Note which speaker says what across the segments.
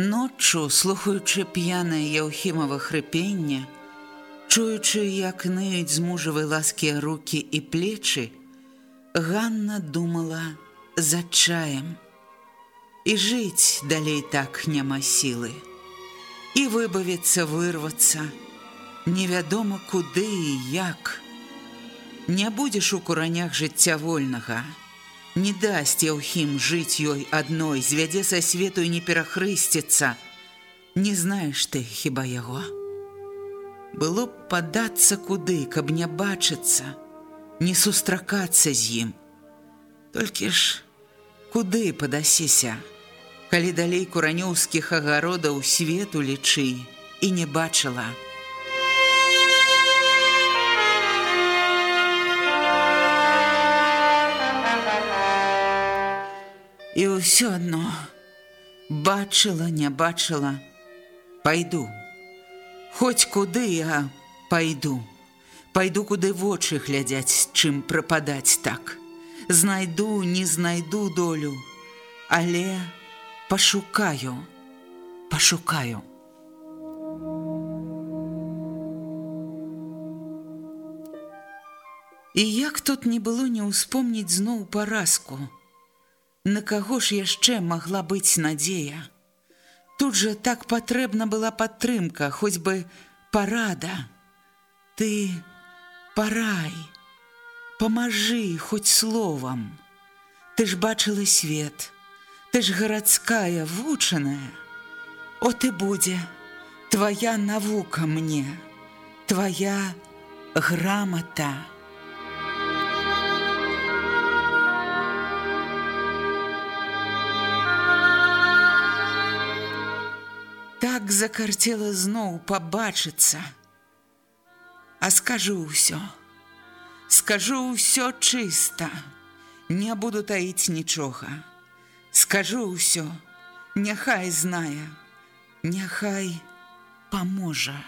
Speaker 1: Ноччу, слухаючы п'янае яўхімава хрыпенне, чуючы, як ныюць з мужавай ласкія рукі і плечы, Ганна думала за чаем. І жыць далей так няма сілы. І выбавіцца вырвацца, невядома куды і як. Не будзеш у куранях жыцця вольнага, Не дасць Яўхім жыць ёй адной, звядзе са свету і не перахрысціцца. Не знаеш ты хіба яго. Было б падацца куды, каб не бачыцца, не сустракацца з ім. Толькі ж куды падасіся, калі далей куранёўскіх агародаў свету лічы і не бачыла, ўсё адно бачыла, не бачыла, пойду. Хоць куды я пойду, пойду куды вочы глядзяць, чым прападаць так. Знайду, не знайду долю, але пашукаю, пашукаю. І як тут не было не ўспомніць зноў паразку, На каго ж яшчэ магла быць надзея? Тут жа так патрэбна была падтрымка, хоць бы парада. Ты парай, Памажы хоць словам. Ты ж бачыла свет, Ты ж гарадская вучаная. О ты будзе, Твая навука мне, Твая грамата. Закарцела зноў пабачыцца. А скажу ўсё. Скажу ўсё чыста, Не буду таіць нічога. Скажу ўсё, няхай знае, няхай паможа.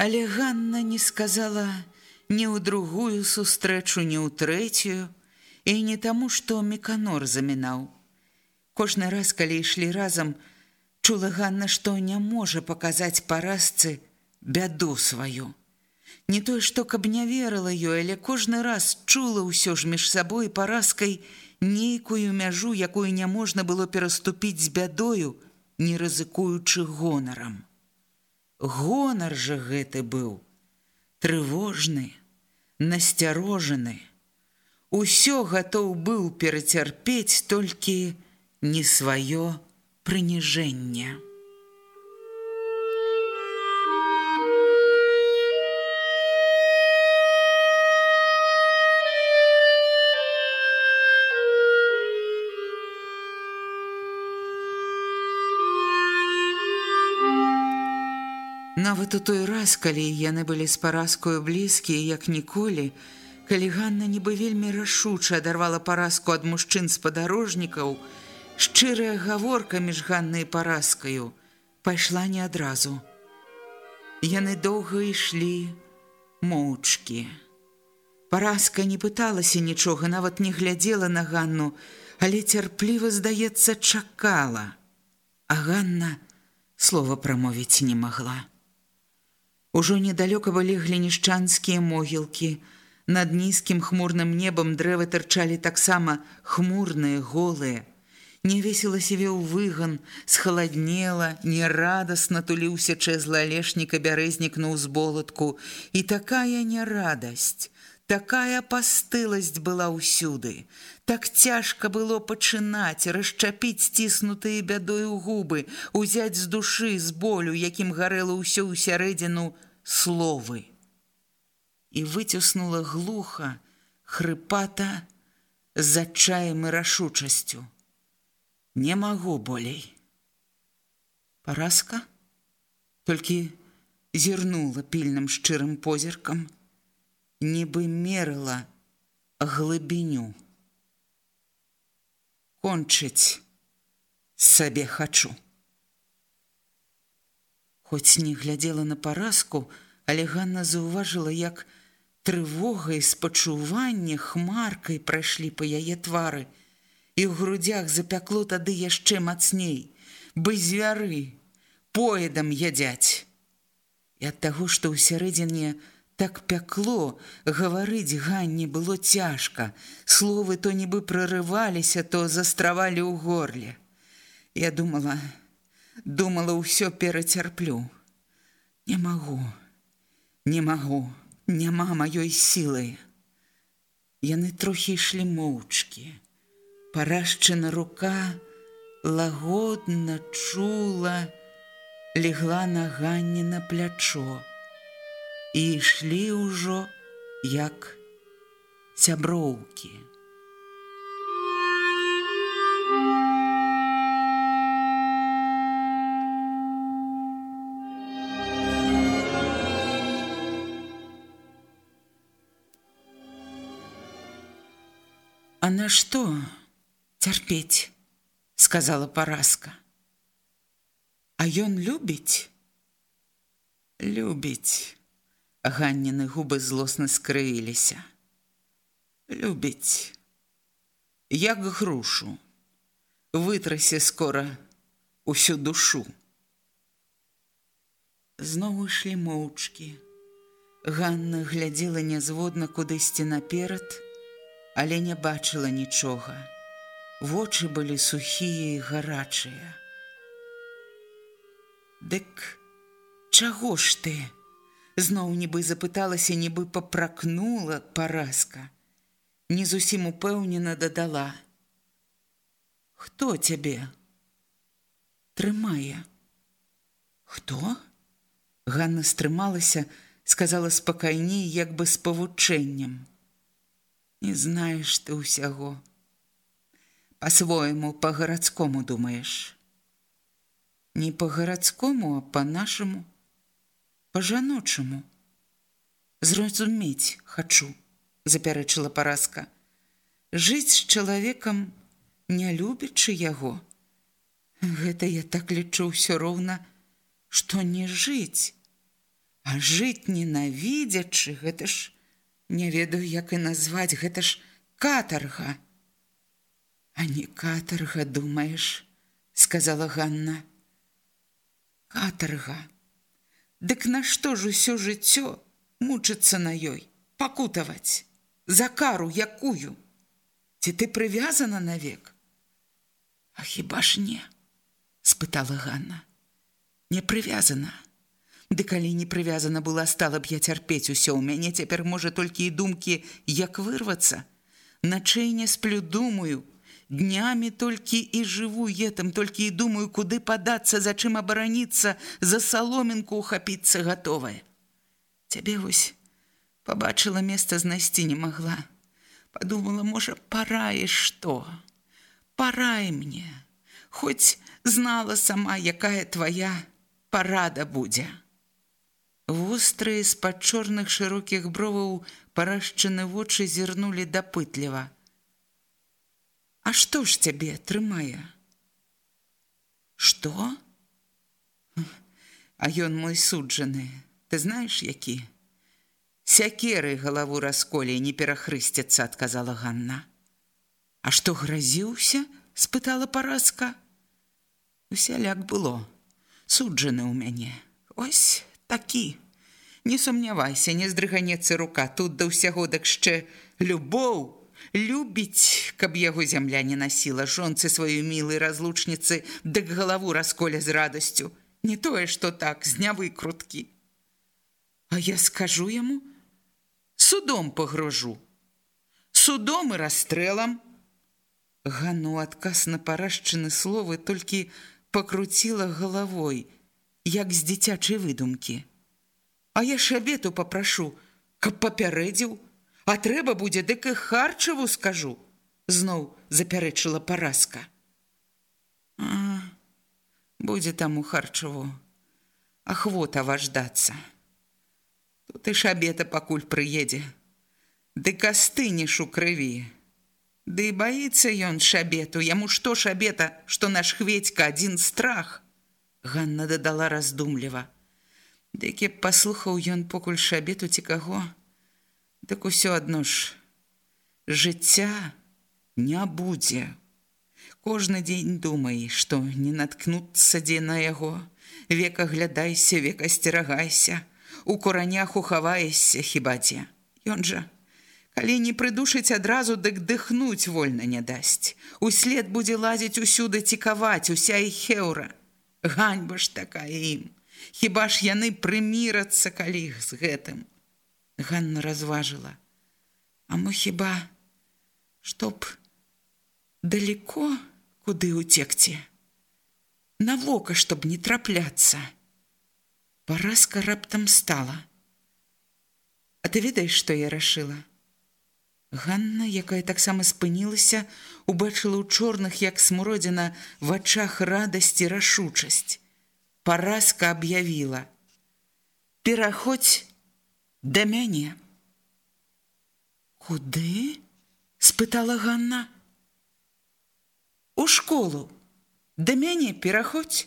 Speaker 1: Але Ганна не сказала, ні ў другую сустрэчу, ні ў трэцюю, і не таму, што меканор замінаў. Кожны раз, калі ішлі разам, чула Ганна, што не можа паказаць паразцы бяду сваю. Не тое, што каб не верыла ёй, але кожны раз чула ўсё ж між сабой паразкай нейкую мяжу, якую няможна было пераступіць з бядою, не рызыкуючы гонарам. Гонар жа гэты быў трывожны, насцярожаны. Усё гатоў быў перацярпець толькі не сваё прыніжэнне. Нават у той раз, калі яны былі з паразкою блізкія, як ніколі, калі Ганна нібы вельмі рашуча адарвала паразку ад мужчын спадарожнікаў, шчырая гаворка між ганнай паразкаю пайшла не адразу. Яны доўга ішлі моўчкі. Паразка не пыталася нічога, нават не глядзела на Ганну, але цярпліва, здаецца, чакала. А Ганна слова прамовіць не магла. Ужо недалёка былі глінішчанскія могілкі, Над нізкім хмурным небам дрэвы тырчалі таксама хмурныя, голыя. Невесела сівеў выган, схаладнела, нерадасна туліўся чэзла алешніка бярэзнік на ўзболатку, і такая нерадасць, такая пастыласць была ўсюды. Так цяжка было пачынаць, расчапіць сціснутыя бядою губы, узяць з душы з болю, якім гарэла ўсё ў сярэдзіну словы. І выціснула глуха, хрыпата, з адчаем і рашучасцю не магу болей. Паразка толькі зірнула пільным шчырым позіркам, нібы мерыла глыбіню. Кончыць сабе хачу. Хоць не глядзела на паразку, але Ганна заўважыла, як трывога і спачуванне хмаркай прайшлі па яе твары, і ў грудях запякло тады яшчэ мацней, бы звяры, поедам ядзяць. І ад таго, што ў сярэдзіне так пякло, гаварыць ганне было цяжка, словы то нібы прарываліся, то застравалі ў горле. Я думала, думала ўсё перацярплю. Не магу, не магу, няма маёй сілы. Яны трохі ішлі моўчкі парашчана рука лагодна чула, легла на ганне на плячо і ішлі ўжо як сяброўкі. А на што? цярпець, сказала паразка. А ён любіць, любіць. Ганніны губы злосна скрыіліся. Любіць, як грушу, вытрасе скора усю душу. Зноў ішлі моўчкі. Ганна глядзела нязводна кудысьці наперад, але не бачыла нічога. Вочы былі сухія і гарачыя. Дык чаго ж ты? Зноў нібы запыталася, нібы папракнула паразка. Не зусім упэўнена дадала: « Хто цябе? Трымае. Хто? Ганна стрымалася, сказала спакайней, як бы з павучэннем. Не знаеш ты ўсяго по-свойму по-гарадскому думаешь не по-гарадскому а по-нашаму по-жаночаму. Зразумець хачу запярэчыла паразка жыць з чалавекам не любячы яго. Гэта я так лічу ўсё роўна што не жыць. А жыць ненавідзячы гэта ж не ведаю як і назваць гэта ж катарга А не катарга думаеш, сказала Ганна. Катарга. Дык нашто ж усё жыццё мучыцца на ёй, пакутаваць, за кару якую? Ці ты прывязана навек? А хіба ж не? спытала Ганна. Не прывязана. Ды калі не прывязана была, стала б я цярпець усё ў мяне цяпер можа толькі і думкі, як вырвацца. Начэй не сплю думаю, Днямі толькі і жыву етам, толькі і думаю, куды падацца, за чым абараніцца, за саломінку ухапіцца гатовае. Цябе вось пабачыла месца знайсці не магла. Падумала, можа, параеш што? Парай мне, Хоць знала сама, якая твая парада будзе. Вострыя з-пад чорных шырокіх броваў парашчаны вочы зірнулі дапытліва. А што ж цябе трымае? Што? А ён мой суджаны, ты знаеш які? Сякеры галаву расколе не перахрысцяцца, адказала Ганна. А што гразіўся? спытала паразка. Усяляк было, суджаны ў мяне. Ось такі. Не сумнявайся, не здрыганецца рука, тут да ўсяго дак яшчэ любоў, любіць, каб яго зямля не насіла жонцы сваёй мілай разлучніцы, дык галаву расколя з радасцю. Не тое, што так, з нявыкруткі. А я скажу яму, судом пагрожу. Судом і расстрэлам. Гану адказ на парашчыны словы толькі пакруціла галавой, як з дзіцячай выдумкі. А я шабету попрашу, каб папярэдзіў, а трэба будзе дык і харчаву скажу, зноў запярэчыла паразка. Будзе там у харчаву, ахвота важдацца. Тут і шабета пакуль прыедзе. Ды кастынеш у крыві. Ды і баіцца ён шабету, яму што шабета, што наш хведька адзін страх. Ганна дадала раздумліва. Дыкі паслухаў ён покуль шабету ці каго, Так усё адно ж жыцця не будзе. Кожны дзень думай, што не наткнуцца дзе на яго, века глядайся, века асцерагайся, у куранях ухаваешся хіба дзе. Ён жа, калі не прыдушыць адразу, дык дыхнуць вольна не дасць. Услед будзе лазіць усюды цікаваць уся і хеўра. Ганьба ж такая ім. Хіба ж яны прымірацца калі з гэтым. Ганна разважыла. А мы хіба, чтоб далеко куды уцекці. На вока, чтоб не трапляцца. Паразка раптам стала. А ты ведаеш, што я рашыла? Ганна, якая таксама спынілася, убачыла ў чорных, як смуродзіна, в вачах радасці рашучасць. Паразка аб'явіла: « Пераходзь да мяне. Куды? спытала Ганна. У школу, да мяне пераходзь.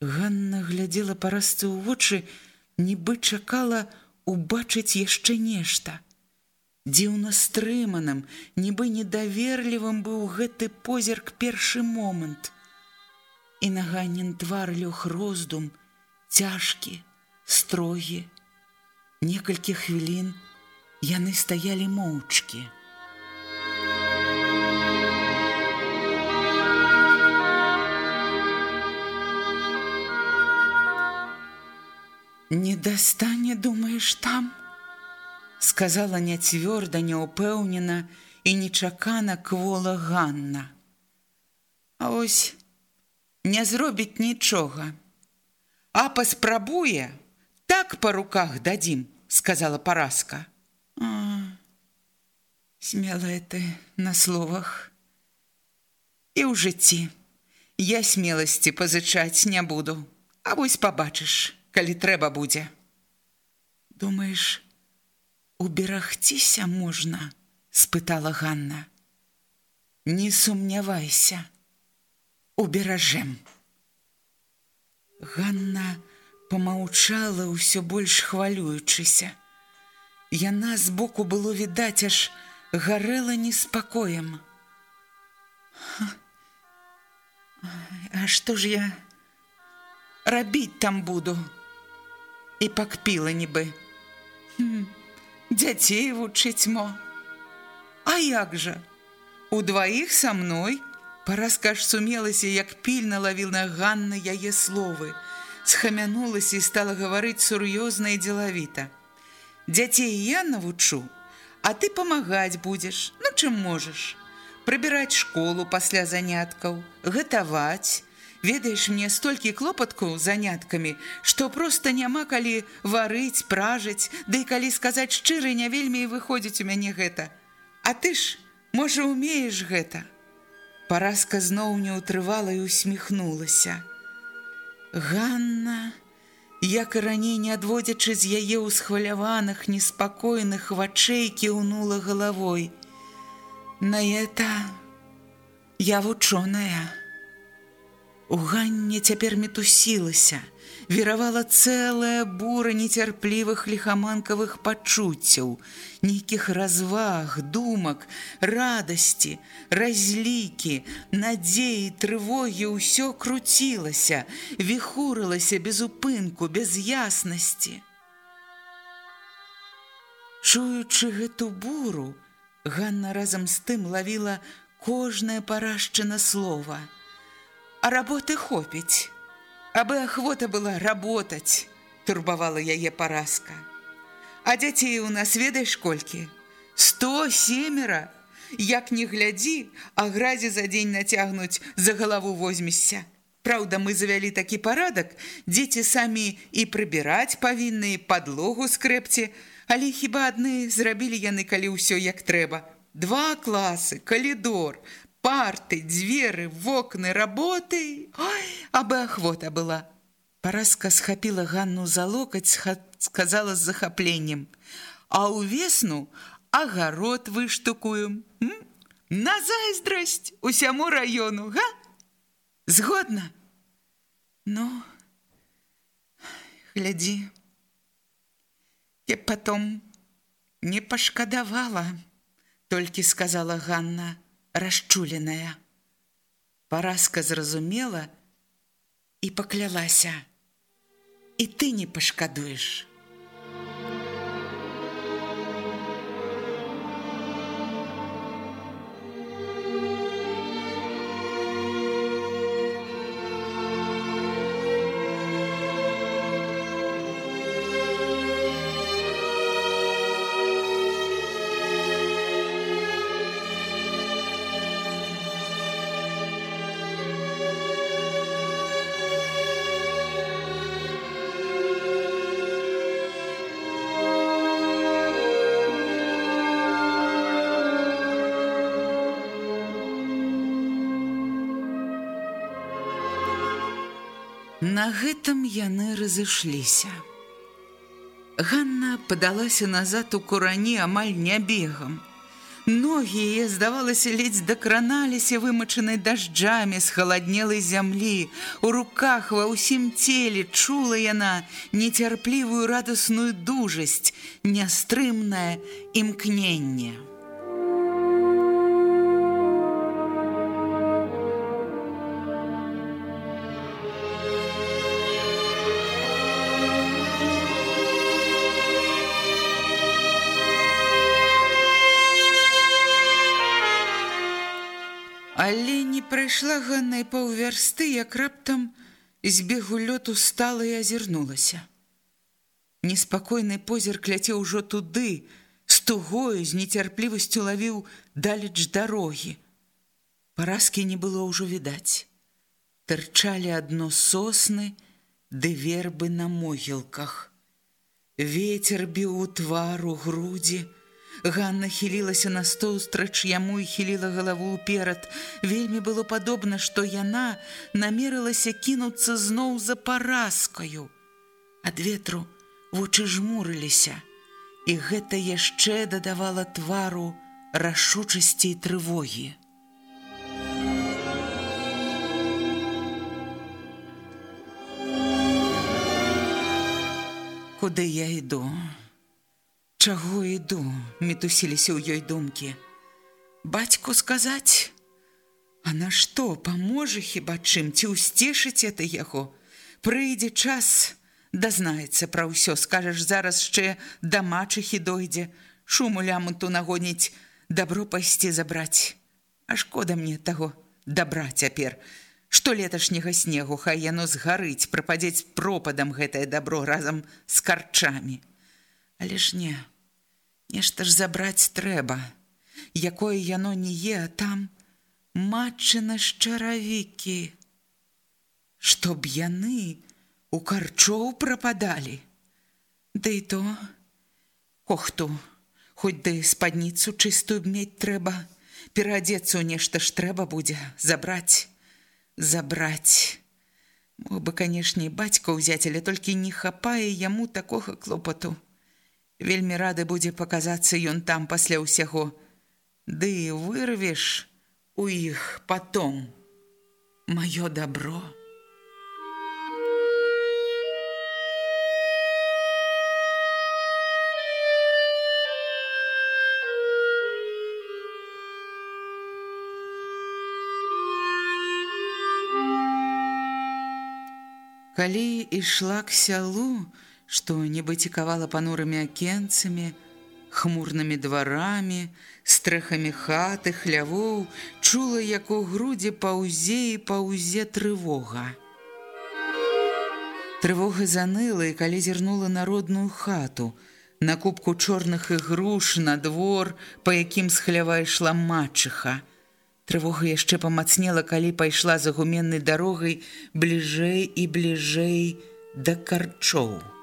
Speaker 1: Ганна глядзела парасцы ў вочы, нібы чакала убачыць яшчэ нешта. Дзіўна стрыманым, нібы недаверлівым быў гэты позірк першы момант. І на ганін твар лёг роздум, цяжкі, строгі. Некалькі хвілін яны стаялі моўчкі. Не дастане, думаеш там, сказала няцвёрда, няўпэўнена і нечакана квола Ганна. А ось не зробіць нічога. А паспрабуе, так па руках дадзім, сказала паразка. Смелая ты на словах. І ў жыцці я смеласці пазычаць не буду, А вось пабачыш калі трэба будзе. Думаеш, уберагціся можна, спытала Ганна. Не сумнявайся, уберажэм. Ганна помаўчала ўсё больш хвалюючыся. Яна збоку было відаць аж гарэла неспакоем. А што ж я рабіць там буду? і пакпіла нібы. Дзяцей вучыць мо. А як жа? У дваіх са мной паразка ж сумелася, як пільна лавіл на Ганны яе словы, схамянулася і стала гаварыць сур'ёзна і дзелавіта. Дзяцей я навучу, а ты памагаць будзеш, ну чым можаш, прыбіраць школу пасля заняткаў, гатаваць, Ведаеш мне столькі клопаткаў заняткамі, што проста няма калі варыць, пражыць, ды да і калі сказаць шчыры, не вельмі і выходзіць у мяне гэта. А ты ж, можа, умееш гэта. Паразка зноў не ўтрывала і усміхнулася. Ганна, як і раней не адводзячы з яе ўсхваляваных, неспакойных вачэй кіўнула галавой. На это я вучоная. У Ганне цяпер мітусілася, веравала цэлая бура нецярплівых ліхаманкавых пачуццяў, нейкіх разваг, думак, радасці, разлікі, надзеі, трывогі ўсё круцілася, віхурылася без упынку, без яснасці. Чуючы гэту буру, Ганна разам з тым лавіла кожнае парашчына слова. А работы хопіць. Абы ахвота была работаць, турбавала яе паразка. А дзяцей у нас ведаеш колькі? Сто семера, Як не глядзі, а гразі за дзень нацягнуць за галаву возьмешся. Праўда, мы завялі такі парадак, дзеці самі і прыбіраць павінны падлогу скрэпці, але хіба адны зрабілі яны, калі ўсё як трэба. Два класы, калідор, парты, дзверы, вокны, работы, Ой, абы ахвота была. Параска схапіла Ганну за локаць, сказала з захапленнем: « А ўвесну агарод выштукуем, На зайздрасць усяму раёну, га? Згодна. Ну, глядзі. Я потом не пашкадавала, толькі сказала Ганна, расчуленая. Параска зразумела і паклялася. І ты не пашкадуеш. На гэтым яны разышліся. Ганна падалася назад у курані амаль не бегам. Ногі яе, здавалася, ледзь дакраналіся вымачанай дажджамі з халаднелай зямлі. У руках ва ўсім целе чула яна нецярплівую радасную дужасць, нястрымнае імкненне. Прайшла ганнай паўвярсты, як раптам з бегу лёту стала і азірнулася. Неспакойны позірк ляцеў ужо туды, з тугою з нецярплівасцю лавіў далеч дарогі. Паразкі не было ўжо відаць. Тырчалі адно сосны, ды вербы на могілках. Вецер біў у твару грудзі, Ганна хілілася на стоўстрач яму і хіліла галаву ўперад. Вельмі было падобна, што яна намерылася кінуцца зноў за паразкаю. Ад ветру вочы жмурыліся, і гэта яшчэ дадавала твару рашучасці і трывогі. Куды я іду? Чаго іду, мітусіліся ў ёй думкі. Бацьку сказаць: А нашто паможа хіба чым ці ўсцешыць это яго? Прыйдзе час, дазнаецца пра ўсё, скажаш зараз яшчэ да мачыхі дойдзе, шуму лямунту нагоніць, дабро пайсці забраць. А шкода мне таго дабра цяпер. Што леташняга снегу хай яно згарыць, прападзець пропадам гэтае дабро разам з карчамі. Але ж не, нешта ж забраць трэба, якое яно не е, а там матчына шчаравікі. Чтоб яны у карчоў прападалі. Ды і то Охту, хоць ды спадніцу чыстую мець трэба, пераадзецца ў нешта ж трэба будзе забраць, забраць. Мог бы, канешне, бацька ўзяць, але толькі не хапае яму такога клопату. Вельмі рады будзе паказацца ён там пасля ўсяго. Ды вырвеш у іх потом маё добро. Калі ішла к сялу, што нібы цікавала панурымі акенцамі, хмурнымі дварамі, стрэхамі хаты, хлявоў, чула, як у грудзі паўзе і паўзе трывога. Трывога заныла і калі зірнула народную хату, на кубку чорных ігруш на двор, па якім з хлява ішла матчыха. Трывога яшчэ памацнела, калі пайшла за гуменнай дарогай бліжэй і бліжэй да карчоў.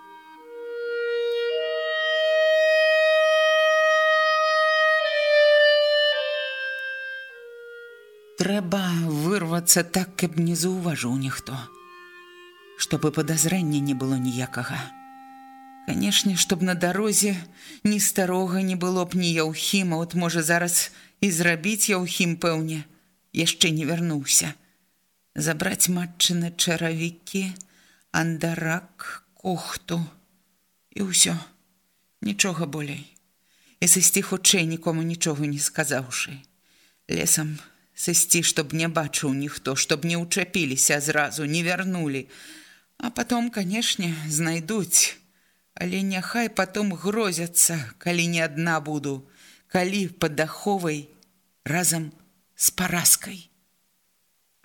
Speaker 1: Трэба вырвацца так, каб не заўважыў ніхто, чтобы падазрэння не было ніякага. Канешне, чтоб на дарозе ні старога не было б ні яўхіма, от можа зараз і зрабіць яўхім пэўне, яшчэ не вярнуўся. Забраць матчыны чаравікі, андарак, кухту і ўсё, нічога болей. І сысці хутчэй нікому нічога не сказаўшы. Лесам сысці, чтоб не бачыў ніхто, чтоб не ўчапіліся зразу, не вярнулі. А потом, канешне, знайдуць але няхай потом грозяцца, калі не адна буду, калі падаховай разам з паразкай.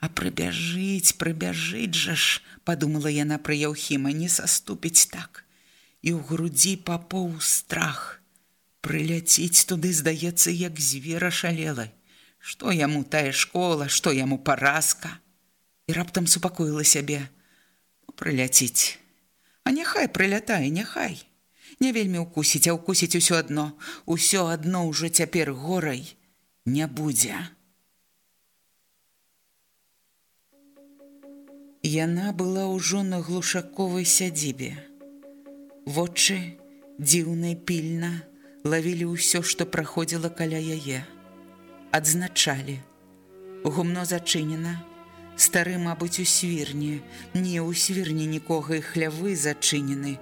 Speaker 1: А прыбяжыць, прыбяжыць жа ж, падумала яна пра Яўхіма, не саступіць так. І ў грудзі папоў страх. Прыляціць туды, здаецца, як звера шалела. Што яму тая школа, што яму паразка? І раптам супакоіла сябе. Прыляціць. А няхай прылятае, няхай. Не вельмі ўкусіць, а ўкусіць усё адно. Усё адно ўжо цяпер горай не будзе. Яна была ўжо на глушаковай сядзібе. Вочы дзіўнай пільна лавілі ўсё, што праходзіла каля яе. Адзначалі. Гумно зачынена, Стары, мабыць, у свірні, не ў свірні нікога і хлявы зачынены.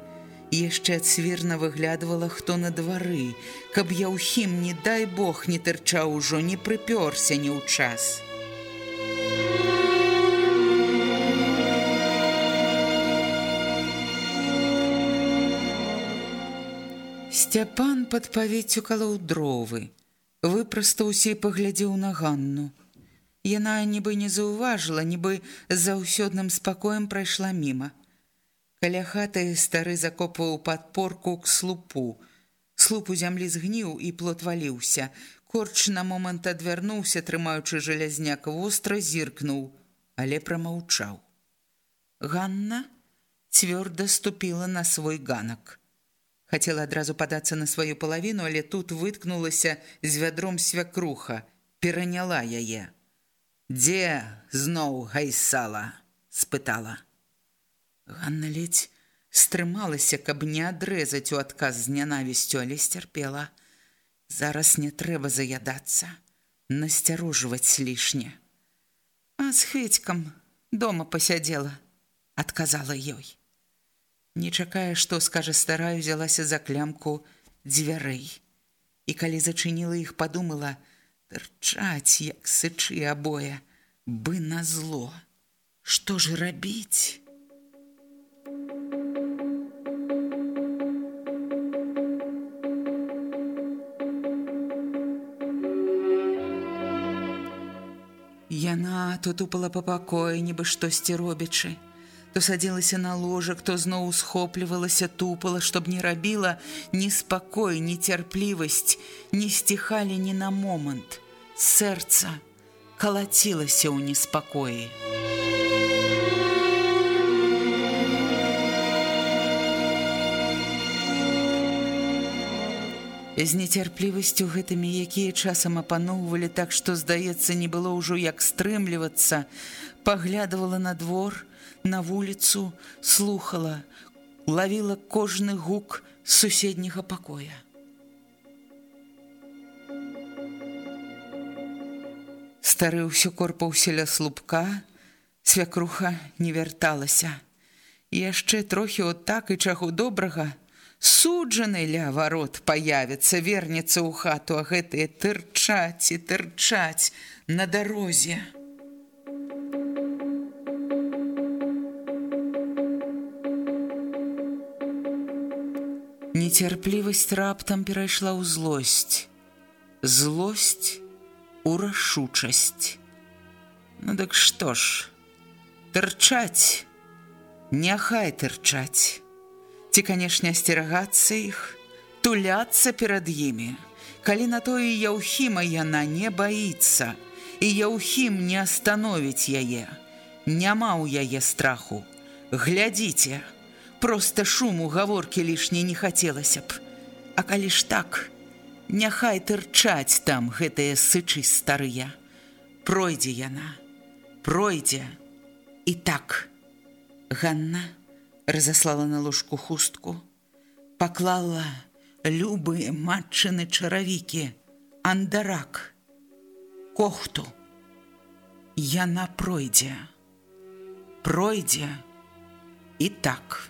Speaker 1: Яшчэ ад свірна выглядывала хто на двары, каб я ўхім, не дай Бог не тырчаў ужо, не прыпёрся не ў час. Сцяпан пад павеццю калоў дровы, выпрастаўся і паглядзеў на ганну. Яна нібы не заўважыла, нібы заўсёдным спакоем прайшла міма. Каля хаты стары закопваў падпорку к слупу. Слуп у зямлі згніў і плот валіўся. Корч на момант адвярнуўся, трымаючы жалязняк востра зіркнуў, але прамаўчаў. Ганна цвёрда ступіла на свой ганак. Хацела адразу падацца на сваю палавіну, але тут выткнулася з вядром свякруха, пераняла яе. Дзе зноў гайсала спытала. Ганна ледзь стрымалася, каб не адрэзаць у адказ з нянавісцю, але сцярпела. Зараз не трэба заядацца, насцярожваць лішне. А з хыцькам дома пасядзела, адказала ёй. Не чакае, што скажа старая, узялася за клямку дзвярэй. І калі зачыніла іх, падумала, тырчаць як сычы абое бы на зло. Что ж рабіць? Яна то тупала па пакоі нібы штосьці робячы то садзілася на ложак, то зноў схоплівалася, тупала, чтоб не рабіла ні спакой, ні цярплівасць, не сціхалі ні на момант. Сэрца калацілася ў неспакоі. з нецярплівасцю гэтымі, якія часам апаноўвалі так, што, здаецца, не было ўжо як стрымлівацца, паглядывала на двор, на вуліцу, слухала, лавіла кожны гук суседняга пакоя. Стары ўсё корпаўся ля слупка, свякруха не вярталася. І яшчэ трохі от так і чаго добрага, суджаны ля варот паявіцца, вернецца ў хату, а гэтыя тырчаць і тырчаць на дарозе. Цярплівасць раптам перайшла ў злосць. Злосць у рашучасць. Ну дык што ж, тырчаць, няхай тырчаць. Ці, канешне, асцерагацца іх, туляцца перад імі. Калі на тое Яўхіма яна не баіцца, і Яўхім не остановіць яе. Няма ў яе страху. Глядзіце, просто шуму гаворкі лішняй не хацелася б. А калі ж так, няхай тырчаць там гэтыя сычы старыя. Пройдзе яна, пройдзе і так. Ганна разаслала на ложку хустку, паклала любыя матчыны чаравікі, андарак, кохту. Яна пройдзе, пройдзе і так.